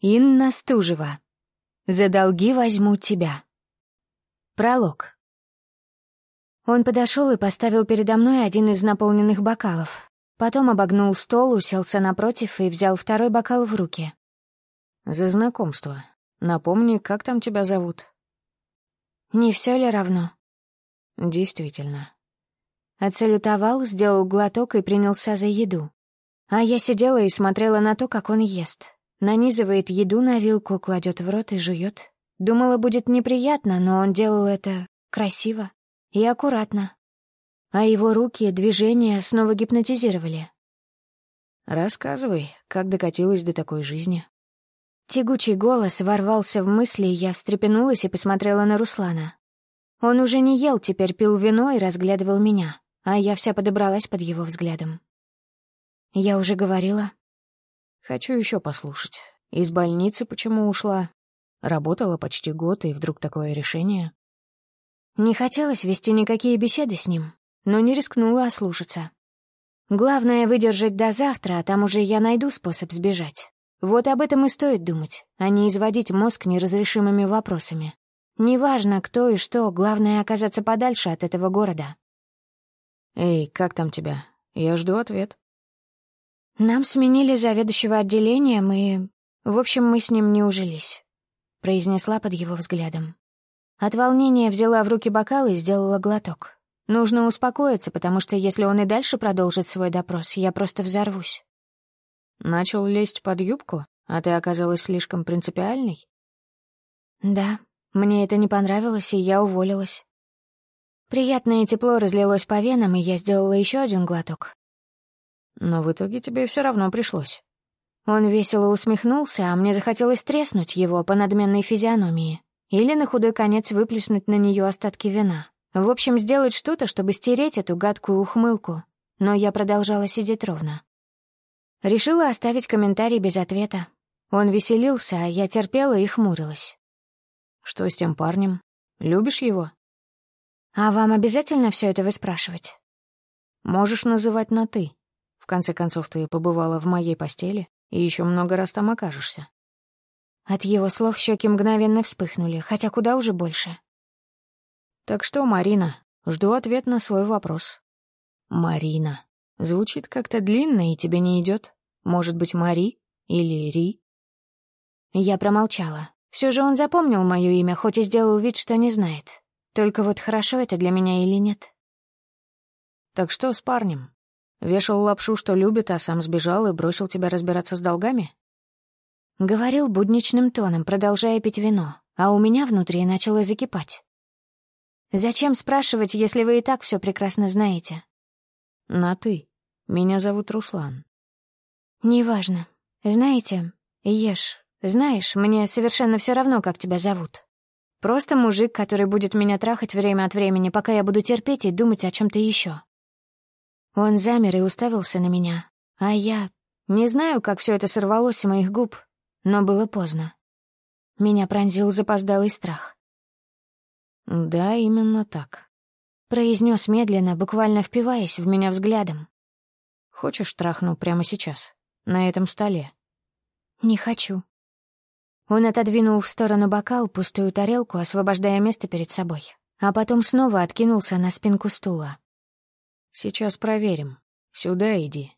Инна Стужева. За долги возьму тебя. Пролог. Он подошел и поставил передо мной один из наполненных бокалов. Потом обогнул стол, уселся напротив и взял второй бокал в руки. «За знакомство. Напомни, как там тебя зовут?» «Не все ли равно?» «Действительно». Отсалютовал, сделал глоток и принялся за еду. А я сидела и смотрела на то, как он ест. Нанизывает еду на вилку, кладет в рот и жует. Думала, будет неприятно, но он делал это красиво и аккуратно. А его руки, движения снова гипнотизировали. «Рассказывай, как докатилась до такой жизни?» Тягучий голос ворвался в мысли, и я встрепенулась и посмотрела на Руслана. Он уже не ел, теперь пил вино и разглядывал меня, а я вся подобралась под его взглядом. Я уже говорила, Хочу еще послушать. Из больницы почему ушла? Работала почти год, и вдруг такое решение. Не хотелось вести никакие беседы с ним, но не рискнула ослушаться. Главное — выдержать до завтра, а там уже я найду способ сбежать. Вот об этом и стоит думать, а не изводить мозг неразрешимыми вопросами. Неважно, кто и что, главное — оказаться подальше от этого города. «Эй, как там тебя? Я жду ответ». Нам сменили заведующего отделением, и... В общем, мы с ним не ужились», — произнесла под его взглядом. От волнения взяла в руки бокал и сделала глоток. Нужно успокоиться, потому что если он и дальше продолжит свой допрос, я просто взорвусь. Начал лезть под юбку, а ты оказалась слишком принципиальной? Да, мне это не понравилось, и я уволилась. Приятное тепло разлилось по венам, и я сделала еще один глоток. Но в итоге тебе все равно пришлось. Он весело усмехнулся, а мне захотелось треснуть его по надменной физиономии или на худой конец выплеснуть на нее остатки вина. В общем, сделать что-то, чтобы стереть эту гадкую ухмылку. Но я продолжала сидеть ровно. Решила оставить комментарий без ответа. Он веселился, а я терпела и хмурилась. «Что с тем парнем? Любишь его?» «А вам обязательно все это выспрашивать?» «Можешь называть на «ты» конце концов, ты побывала в моей постели и еще много раз там окажешься. От его слов щеки мгновенно вспыхнули, хотя куда уже больше. Так что, Марина, жду ответ на свой вопрос. Марина. Звучит как-то длинно и тебе не идет. Может быть, Мари или Ри? Я промолчала. Все же он запомнил мое имя, хоть и сделал вид, что не знает. Только вот хорошо это для меня или нет. Так что с парнем? Вешал лапшу, что любит, а сам сбежал и бросил тебя разбираться с долгами? Говорил будничным тоном, продолжая пить вино, а у меня внутри начало закипать. «Зачем спрашивать, если вы и так все прекрасно знаете?» «На «ты». Меня зовут Руслан». «Неважно. Знаете, ешь. Знаешь, мне совершенно все равно, как тебя зовут. Просто мужик, который будет меня трахать время от времени, пока я буду терпеть и думать о чем то еще. Он замер и уставился на меня, а я... Не знаю, как все это сорвалось с моих губ, но было поздно. Меня пронзил запоздалый страх. «Да, именно так», — произнес медленно, буквально впиваясь в меня взглядом. «Хочешь трахну прямо сейчас, на этом столе?» «Не хочу». Он отодвинул в сторону бокал, пустую тарелку, освобождая место перед собой, а потом снова откинулся на спинку стула. Сейчас проверим. Сюда иди.